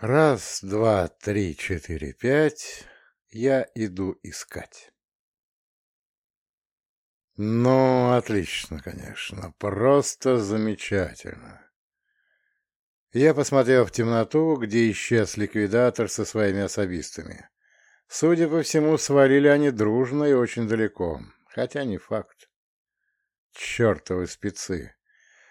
Раз, два, три, четыре, пять. Я иду искать. Ну, отлично, конечно. Просто замечательно. Я посмотрел в темноту, где исчез ликвидатор со своими особистами. Судя по всему, свалили они дружно и очень далеко, хотя не факт. Чертовы спецы!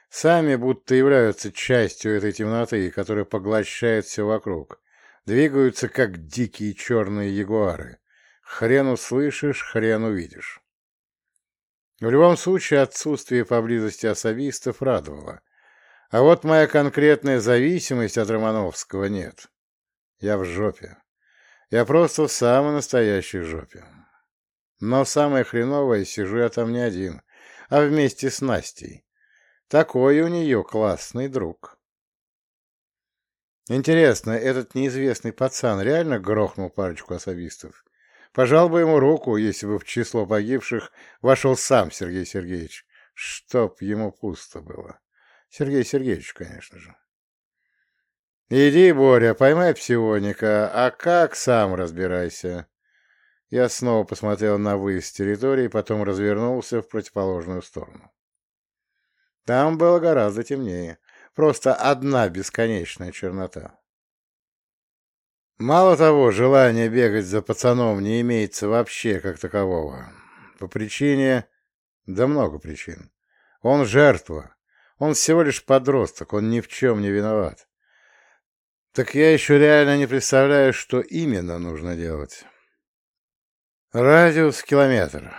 Сами будто являются частью этой темноты, которая поглощает все вокруг. Двигаются, как дикие черные ягуары. Хрен услышишь, хрен увидишь. В любом случае, отсутствие поблизости особистов радовало. А вот моя конкретная зависимость от Романовского нет. Я в жопе. Я просто в самой настоящей жопе. Но самое хреновое, сижу я там не один, а вместе с Настей. Такой у нее классный друг. Интересно, этот неизвестный пацан реально грохнул парочку особистов? Пожал бы ему руку, если бы в число погибших вошел сам Сергей Сергеевич, чтоб ему пусто было. Сергей Сергеевич, конечно же. «Иди, Боря, поймай псионика, а как, сам разбирайся». Я снова посмотрел на выезд территории, потом развернулся в противоположную сторону. Там было гораздо темнее. Просто одна бесконечная чернота. Мало того, желания бегать за пацаном не имеется вообще как такового. По причине... Да много причин. Он жертва. Он всего лишь подросток, он ни в чем не виноват. Так я еще реально не представляю, что именно нужно делать. Радиус километр,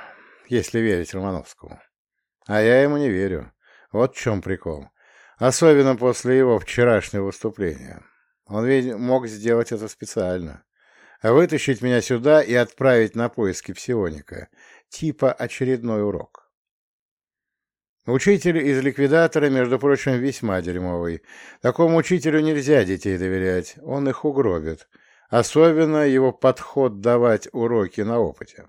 если верить Романовскому. А я ему не верю. Вот в чем прикол. Особенно после его вчерашнего выступления. Он ведь мог сделать это специально. Вытащить меня сюда и отправить на поиски псионика. Типа очередной урок. Учитель из ликвидатора, между прочим, весьма дерьмовый. Такому учителю нельзя детей доверять, он их угробит. Особенно его подход давать уроки на опыте.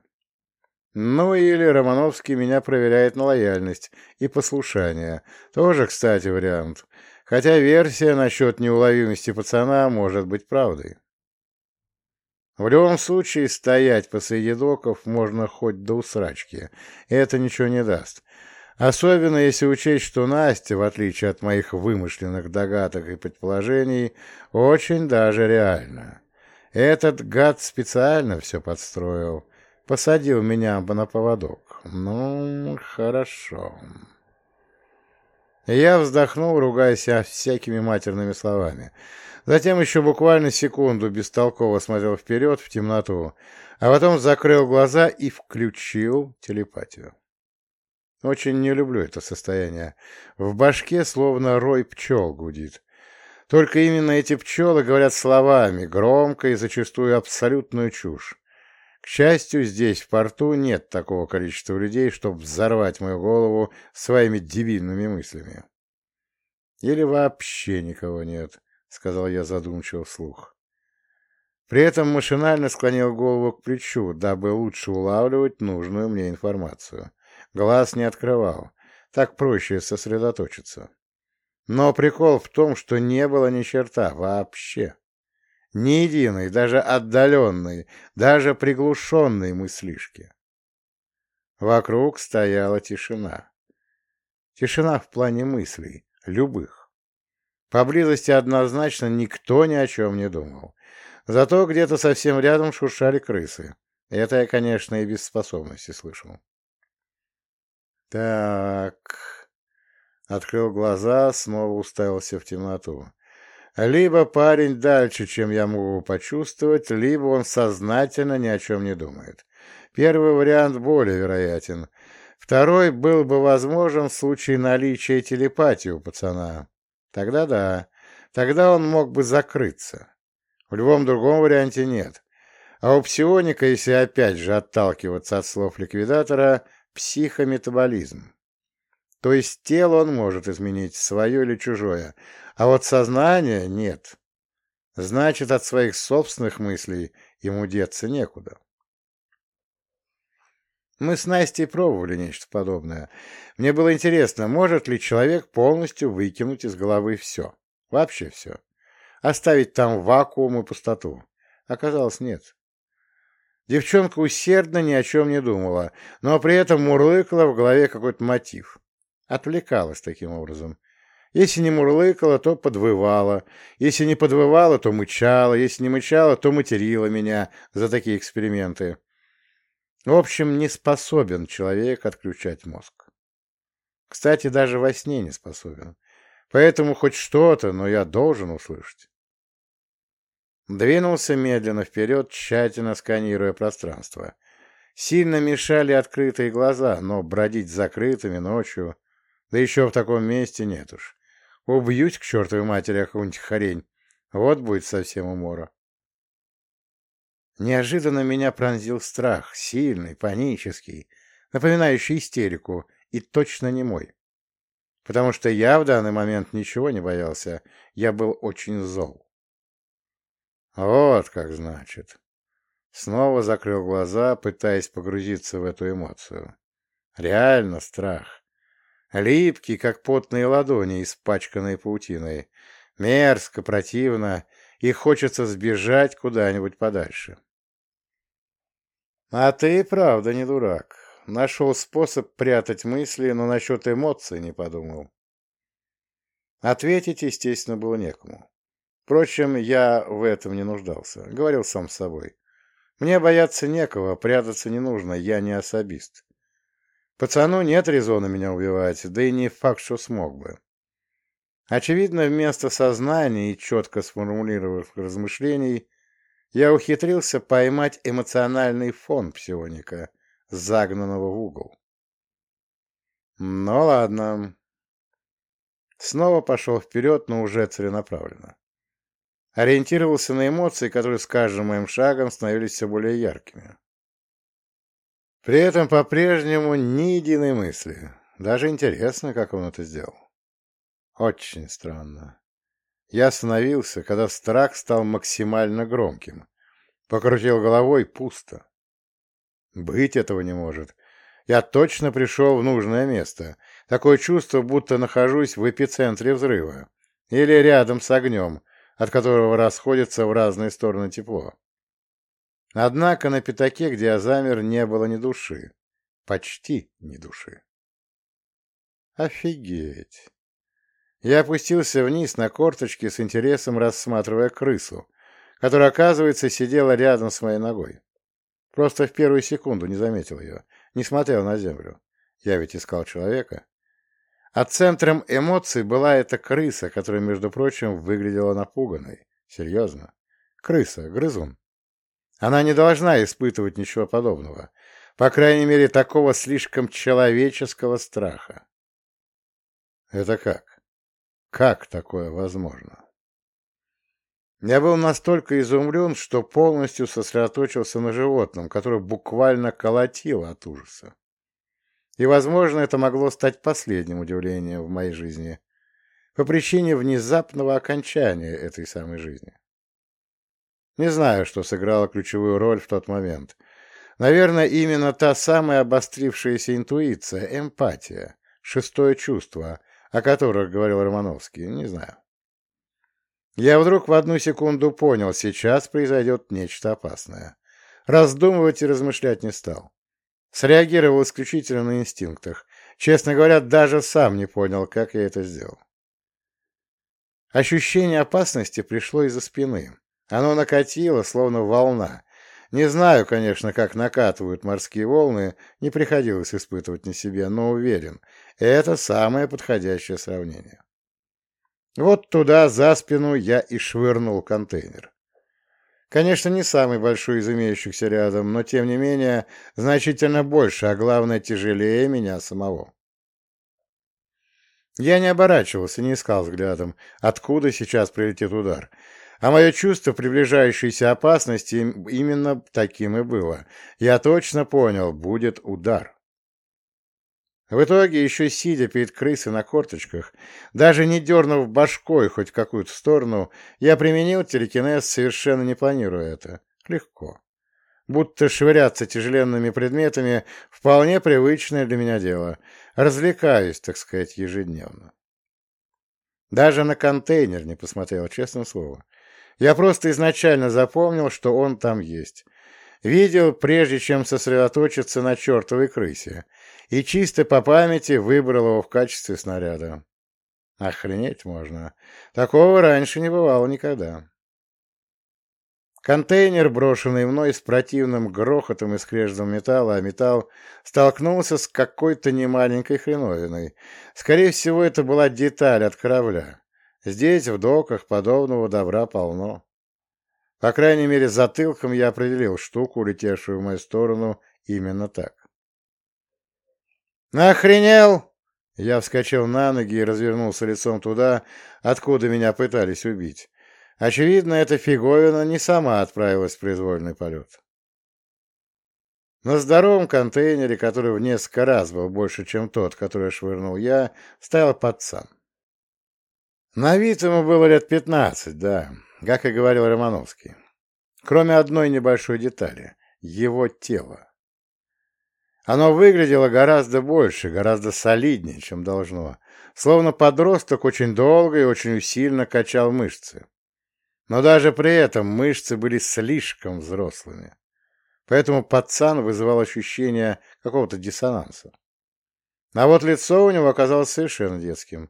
Ну или Романовский меня проверяет на лояльность и послушание. Тоже, кстати, вариант. Хотя версия насчет неуловимости пацана может быть правдой. В любом случае, стоять посреди доков можно хоть до усрачки. Это ничего не даст. Особенно если учесть, что Настя, в отличие от моих вымышленных догадок и предположений, очень даже реальна. Этот гад специально все подстроил. Посадил меня на поводок. Ну, хорошо. Я вздохнул, ругаясь всякими матерными словами. Затем еще буквально секунду бестолково смотрел вперед, в темноту, а потом закрыл глаза и включил телепатию. Очень не люблю это состояние. В башке словно рой пчел гудит. Только именно эти пчелы говорят словами, громко и зачастую абсолютную чушь. К счастью, здесь, в порту, нет такого количества людей, чтобы взорвать мою голову своими дебильными мыслями. Или вообще никого нет, — сказал я задумчиво вслух. При этом машинально склонил голову к плечу, дабы лучше улавливать нужную мне информацию. Глаз не открывал, так проще сосредоточиться. Но прикол в том, что не было ни черта вообще. Ни единой, даже отдаленной, даже приглушенной мыслишки. Вокруг стояла тишина. Тишина в плане мыслей, любых. Поблизости однозначно никто ни о чем не думал. Зато где-то совсем рядом шуршали крысы. Это я, конечно, и без способности слышал. Так... Открыл глаза, снова уставился в темноту. Либо парень дальше, чем я могу почувствовать, либо он сознательно ни о чем не думает. Первый вариант более вероятен. Второй был бы возможен в случае наличия телепатии у пацана. Тогда да. Тогда он мог бы закрыться. В любом другом варианте нет. А у псионика, если опять же отталкиваться от слов ликвидатора, психометаболизм. То есть тело он может изменить, свое или чужое, а вот сознание нет. Значит, от своих собственных мыслей ему деться некуда. Мы с Настей пробовали нечто подобное. Мне было интересно, может ли человек полностью выкинуть из головы все. Вообще все. оставить там вакуум и пустоту. Оказалось, нет. Девчонка усердно ни о чем не думала, но при этом мурлыкала в голове какой-то мотив. Отвлекалась таким образом. Если не мурлыкала, то подвывала. Если не подвывала, то мычала. Если не мычала, то материла меня за такие эксперименты. В общем, не способен человек отключать мозг. Кстати, даже во сне не способен. Поэтому хоть что-то, но я должен услышать. Двинулся медленно вперед, тщательно сканируя пространство. Сильно мешали открытые глаза, но бродить закрытыми ночью, да еще в таком месте нет уж. Убьюсь к чертовой матери какую-нибудь хрень. Вот будет совсем умора. Неожиданно меня пронзил страх, сильный, панический, напоминающий истерику, и точно не мой. Потому что я в данный момент ничего не боялся, я был очень зол. Вот как значит. Снова закрыл глаза, пытаясь погрузиться в эту эмоцию. Реально страх. Липкий, как потные ладони, испачканные паутиной. Мерзко, противно, и хочется сбежать куда-нибудь подальше. А ты, правда, не дурак. Нашел способ прятать мысли, но насчет эмоций не подумал. Ответить, естественно, было некому. Впрочем, я в этом не нуждался. Говорил сам с собой. Мне бояться некого, прятаться не нужно, я не особист. Пацану нет резона меня убивать, да и не факт, что смог бы. Очевидно, вместо сознания и четко сформулированных размышлений я ухитрился поймать эмоциональный фон псионика, загнанного в угол. Ну ладно. Снова пошел вперед, но уже целенаправленно ориентировался на эмоции, которые с каждым моим шагом становились все более яркими. При этом по-прежнему ни единой мысли. Даже интересно, как он это сделал. Очень странно. Я остановился, когда страх стал максимально громким. Покрутил головой пусто. Быть этого не может. Я точно пришел в нужное место. Такое чувство, будто нахожусь в эпицентре взрыва. Или рядом с огнем, от которого расходится в разные стороны тепло. Однако на пятаке, где я замер, не было ни души. Почти ни души. Офигеть! Я опустился вниз на корточки с интересом рассматривая крысу, которая, оказывается, сидела рядом с моей ногой. Просто в первую секунду не заметил ее, не смотрел на землю. Я ведь искал человека. А центром эмоций была эта крыса, которая, между прочим, выглядела напуганной. Серьезно. Крыса, грызун. Она не должна испытывать ничего подобного. По крайней мере, такого слишком человеческого страха. Это как? Как такое возможно? Я был настолько изумлен, что полностью сосредоточился на животном, которое буквально колотило от ужаса. И, возможно, это могло стать последним удивлением в моей жизни по причине внезапного окончания этой самой жизни. Не знаю, что сыграло ключевую роль в тот момент. Наверное, именно та самая обострившаяся интуиция, эмпатия, шестое чувство, о которых говорил Романовский, не знаю. Я вдруг в одну секунду понял, сейчас произойдет нечто опасное. Раздумывать и размышлять не стал. Среагировал исключительно на инстинктах. Честно говоря, даже сам не понял, как я это сделал. Ощущение опасности пришло из-за спины. Оно накатило, словно волна. Не знаю, конечно, как накатывают морские волны, не приходилось испытывать на себе, но уверен, это самое подходящее сравнение. Вот туда, за спину, я и швырнул контейнер. Конечно, не самый большой из имеющихся рядом, но, тем не менее, значительно больше, а главное, тяжелее меня самого. Я не оборачивался, не искал взглядом, откуда сейчас прилетит удар. А мое чувство приближающейся опасности именно таким и было. Я точно понял, будет удар. В итоге, еще сидя перед крысой на корточках, даже не дернув башкой хоть какую-то сторону, я применил телекинез, совершенно не планируя это. Легко. Будто швыряться тяжеленными предметами — вполне привычное для меня дело. Развлекаюсь, так сказать, ежедневно. Даже на контейнер не посмотрел, честное слово. Я просто изначально запомнил, что он там есть. Видел, прежде чем сосредоточиться на чертовой крысе, и чисто по памяти выбрал его в качестве снаряда. Охренеть можно. Такого раньше не бывало никогда. Контейнер, брошенный мной с противным грохотом и скрежетом металла, а металл столкнулся с какой-то немаленькой хреновиной. Скорее всего, это была деталь от корабля. Здесь, в доках, подобного добра полно. По крайней мере, затылком я определил штуку, летевшую в мою сторону, именно так. «Охренел!» Я вскочил на ноги и развернулся лицом туда, откуда меня пытались убить. Очевидно, эта фиговина не сама отправилась в произвольный полет. На здоровом контейнере, который в несколько раз был больше, чем тот, который швырнул я, стоял пацан. На вид ему было лет пятнадцать, да, как и говорил Романовский. Кроме одной небольшой детали — его тело. Оно выглядело гораздо больше, гораздо солиднее, чем должно, словно подросток очень долго и очень усильно качал мышцы. Но даже при этом мышцы были слишком взрослыми. Поэтому пацан вызывал ощущение какого-то диссонанса. А вот лицо у него оказалось совершенно детским.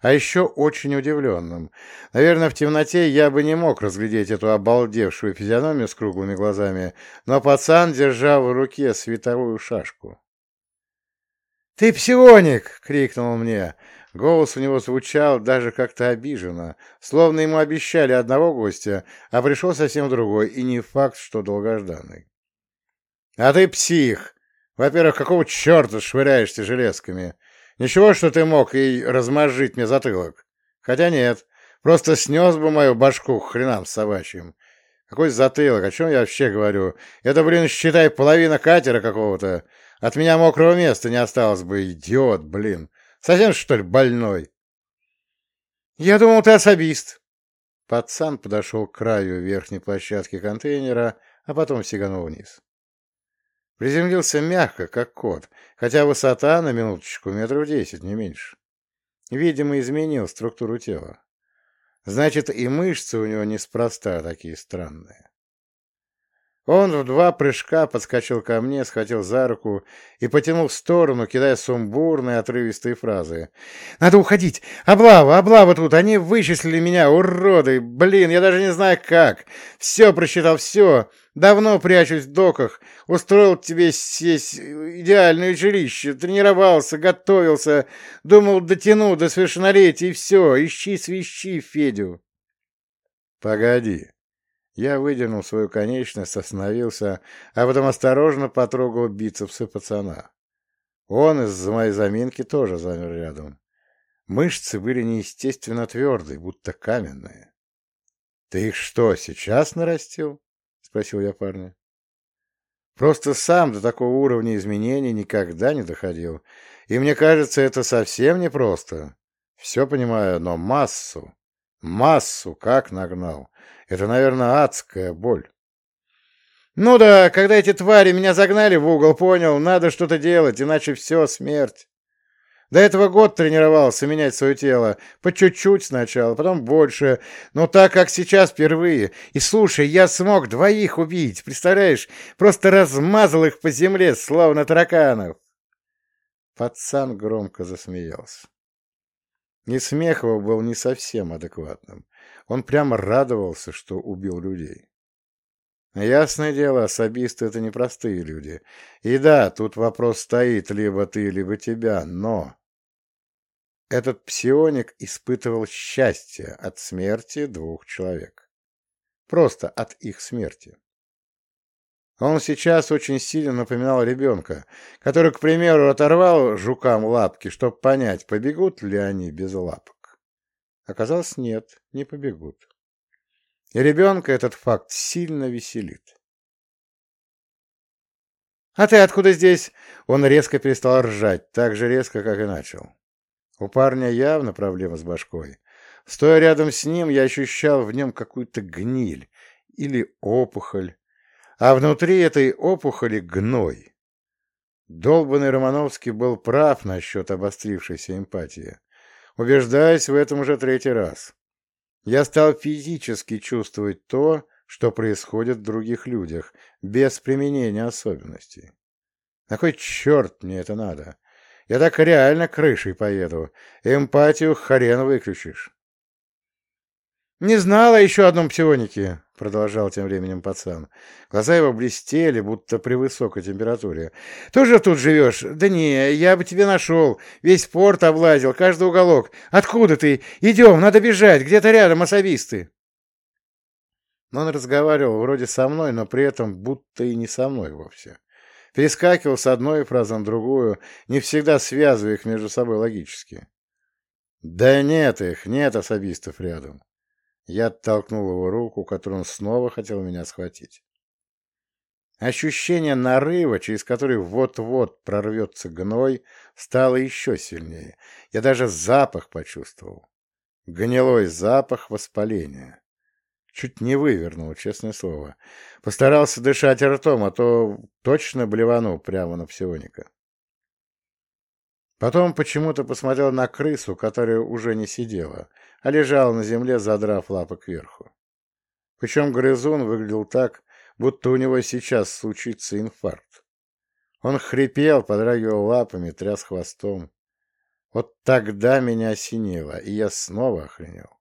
А еще очень удивленным. Наверное, в темноте я бы не мог разглядеть эту обалдевшую физиономию с круглыми глазами, но пацан держал в руке световую шашку. «Ты псионик!» — крикнул мне. Голос у него звучал даже как-то обиженно, словно ему обещали одного гостя, а пришел совсем другой, и не факт, что долгожданный. «А ты псих! Во-первых, какого черта швыряешься железками? Ничего, что ты мог и размозжить мне затылок? Хотя нет, просто снес бы мою башку хренам собачьим. Какой затылок? О чем я вообще говорю? Это, блин, считай, половина катера какого-то. От меня мокрого места не осталось бы, идиот, блин. Совсем, что ли, больной? Я думал, ты особист. Пацан подошел к краю верхней площадки контейнера, а потом сиганул вниз. Приземлился мягко, как кот, хотя высота на минуточку метров десять, не меньше. Видимо, изменил структуру тела. Значит, и мышцы у него неспроста такие странные. Он в два прыжка подскочил ко мне, схватил за руку и потянул в сторону, кидая сумбурные отрывистые фразы. «Надо уходить! Облава! Облава тут! Они вычислили меня, уроды! Блин, я даже не знаю как! Все просчитал, все! Давно прячусь в доках, устроил тебе здесь идеальное жилище, тренировался, готовился, думал, дотяну до совершеннолетия и все, ищи свищи Федю!» «Погоди!» Я выдернул свою конечность, остановился, а потом осторожно потрогал бицепсы пацана. Он из-за моей заминки тоже замер рядом. Мышцы были неестественно твердые, будто каменные. — Ты их что, сейчас нарастил? — спросил я парня. Просто сам до такого уровня изменений никогда не доходил, и мне кажется, это совсем непросто. Все понимаю, но массу, массу как нагнал. Это, наверное, адская боль. Ну да, когда эти твари меня загнали в угол, понял, надо что-то делать, иначе все, смерть. До этого год тренировался менять свое тело. По чуть-чуть сначала, потом больше. Но так как сейчас впервые. И слушай, я смог двоих убить, представляешь? Просто размазал их по земле, словно тараканов. Пацан громко засмеялся. Его был не совсем адекватным. Он прямо радовался, что убил людей. Ясное дело, особисты — это непростые люди. И да, тут вопрос стоит либо ты, либо тебя, но... Этот псионик испытывал счастье от смерти двух человек. Просто от их смерти. Он сейчас очень сильно напоминал ребенка, который, к примеру, оторвал жукам лапки, чтобы понять, побегут ли они без лапок. Оказалось, нет, не побегут. И ребенка этот факт сильно веселит. «А ты откуда здесь?» Он резко перестал ржать, так же резко, как и начал. У парня явно проблема с башкой. Стоя рядом с ним, я ощущал в нем какую-то гниль или опухоль, а внутри этой опухоли гной. Долбанный Романовский был прав насчет обострившейся эмпатии. Убеждаюсь в этом уже третий раз. Я стал физически чувствовать то, что происходит в других людях, без применения особенностей. На кой черт мне это надо? Я так реально крышей поеду. Эмпатию хрен выключишь. «Не знала еще одном псионике», — продолжал тем временем пацан. Глаза его блестели, будто при высокой температуре. «Тоже тут живешь? Да не, я бы тебе нашел. Весь порт облазил, каждый уголок. Откуда ты? Идем, надо бежать, где-то рядом особисты». Он разговаривал вроде со мной, но при этом будто и не со мной вовсе. Перескакивал с одной фразы на другую, не всегда связывая их между собой логически. «Да нет их, нет особистов рядом». Я оттолкнул его руку, которую он снова хотел меня схватить. Ощущение нарыва, через который вот-вот прорвется гной, стало еще сильнее. Я даже запах почувствовал. Гнилой запах воспаления. Чуть не вывернул, честное слово. Постарался дышать ртом, а то точно блеванул прямо на псионика. Потом почему-то посмотрел на крысу, которая уже не сидела, а лежал на земле, задрав лапы кверху. Причем грызун выглядел так, будто у него сейчас случится инфаркт. Он хрипел, подрагивал лапами, тряс хвостом. Вот тогда меня осенило, и я снова охренел.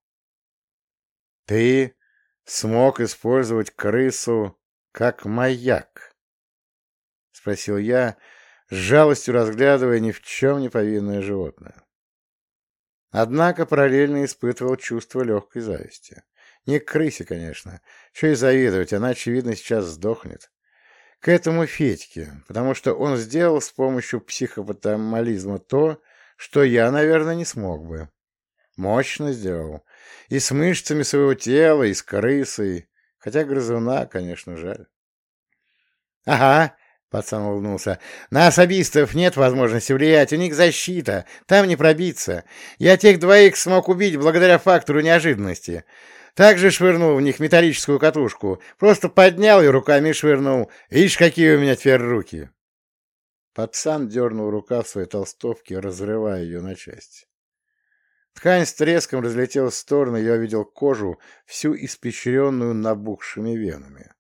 «Ты смог использовать крысу как маяк?» — спросил я, с жалостью разглядывая ни в чем не повинное животное. Однако параллельно испытывал чувство легкой зависти. Не к крысе, конечно. Что и завидовать, она, очевидно, сейчас сдохнет. К этому Федьке, потому что он сделал с помощью психопатомализма то, что я, наверное, не смог бы. Мощно сделал. И с мышцами своего тела, и с крысой. Хотя грызуна, конечно, жаль. — Ага, Пацан улыбнулся. «На особистов нет возможности влиять, у них защита, там не пробиться. Я тех двоих смог убить благодаря фактору неожиданности. Также швырнул в них металлическую катушку, просто поднял и руками швырнул. Видишь, какие у меня теперь руки!» Пацан дернул рукав своей толстовки, разрывая ее на части. Ткань с треском разлетелась в сторону, я увидел кожу, всю испещренную набухшими венами.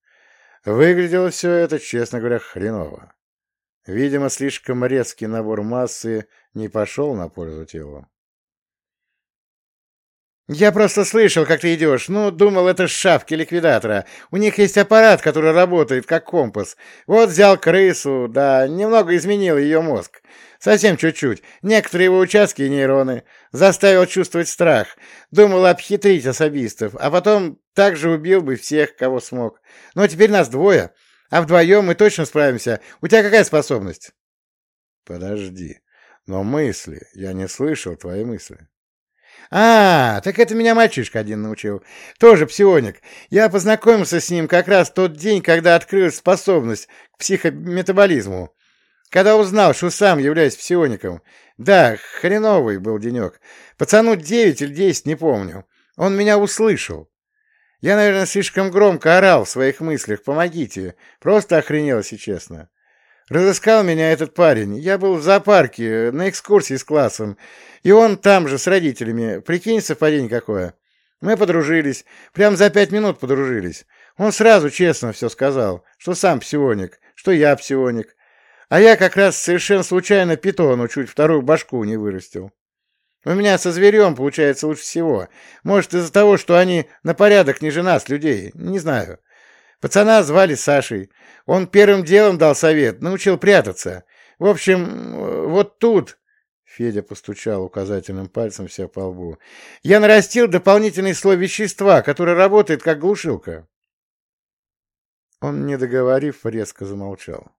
Выглядело все это, честно говоря, хреново. Видимо, слишком резкий набор массы не пошел на пользу телу. «Я просто слышал, как ты идешь. Ну, думал, это шавки ликвидатора. У них есть аппарат, который работает как компас. Вот взял крысу, да, немного изменил ее мозг. Совсем чуть-чуть. Некоторые его участки и нейроны. Заставил чувствовать страх. Думал обхитрить особистов, а потом также убил бы всех, кого смог. Но теперь нас двое, а вдвоем мы точно справимся. У тебя какая способность?» «Подожди. Но мысли. Я не слышал твои мысли». «А, так это меня мальчишка один научил. Тоже псионик. Я познакомился с ним как раз тот день, когда открылась способность к психометаболизму. Когда узнал, что сам являюсь псиоником. Да, хреновый был денек. Пацану девять или десять, не помню. Он меня услышал. Я, наверное, слишком громко орал в своих мыслях. Помогите. Просто охренел, если честно. Разыскал меня этот парень. Я был в зоопарке, на экскурсии с классом. И он там же, с родителями. Прикинь, совпадение какое. Мы подружились. Прям за пять минут подружились. Он сразу честно все сказал, что сам псионик, что я псионик. А я как раз совершенно случайно питону чуть вторую башку не вырастил. У меня со зверем получается лучше всего. Может, из-за того, что они на порядок ниже нас, людей. Не знаю. Пацана звали Сашей. Он первым делом дал совет, научил прятаться. В общем, вот тут... Федя постучал указательным пальцем себе по лбу. «Я нарастил дополнительный слой вещества, который работает как глушилка». Он, не договорив, резко замолчал.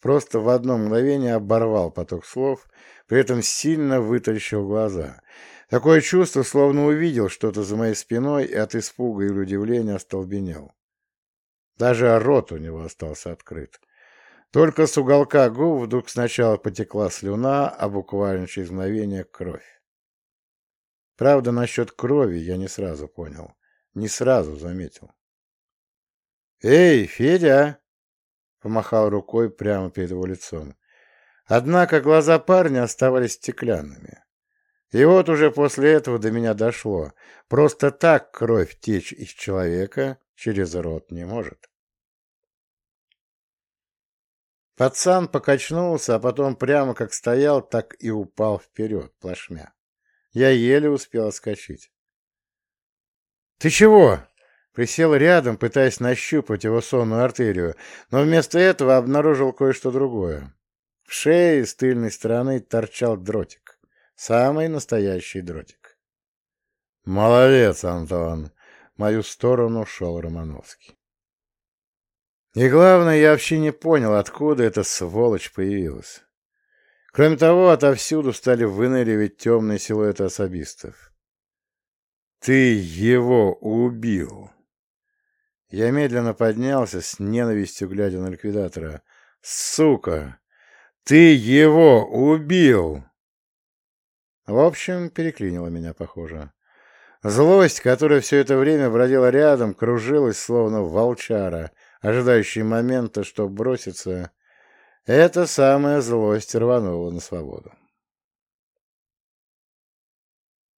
Просто в одно мгновение оборвал поток слов, при этом сильно вытащил глаза. Такое чувство, словно увидел что-то за моей спиной и от испуга и удивления остолбенел. Даже рот у него остался открыт. Только с уголка губ вдруг сначала потекла слюна, а буквально через мгновение кровь. Правда, насчет крови я не сразу понял, не сразу заметил. «Эй, Федя!» — помахал рукой прямо перед его лицом. Однако глаза парня оставались стеклянными. И вот уже после этого до меня дошло. Просто так кровь течь из человека через рот не может. Пацан покачнулся, а потом прямо как стоял, так и упал вперед, плашмя. Я еле успел отскочить. «Ты чего?» Присел рядом, пытаясь нащупать его сонную артерию, но вместо этого обнаружил кое-что другое. В шее с тыльной стороны торчал дротик. Самый настоящий дротик. «Молодец, Антон!» Мою сторону шел Романовский. И главное, я вообще не понял, откуда эта сволочь появилась. Кроме того, отовсюду стали выныривать темные силуэты особистов. «Ты его убил!» Я медленно поднялся, с ненавистью глядя на ликвидатора. «Сука! Ты его убил!» В общем, переклинило меня, похоже. Злость, которая все это время бродила рядом, кружилась, словно волчара, ожидающий момента, чтобы броситься. Эта самая злость рванула на свободу.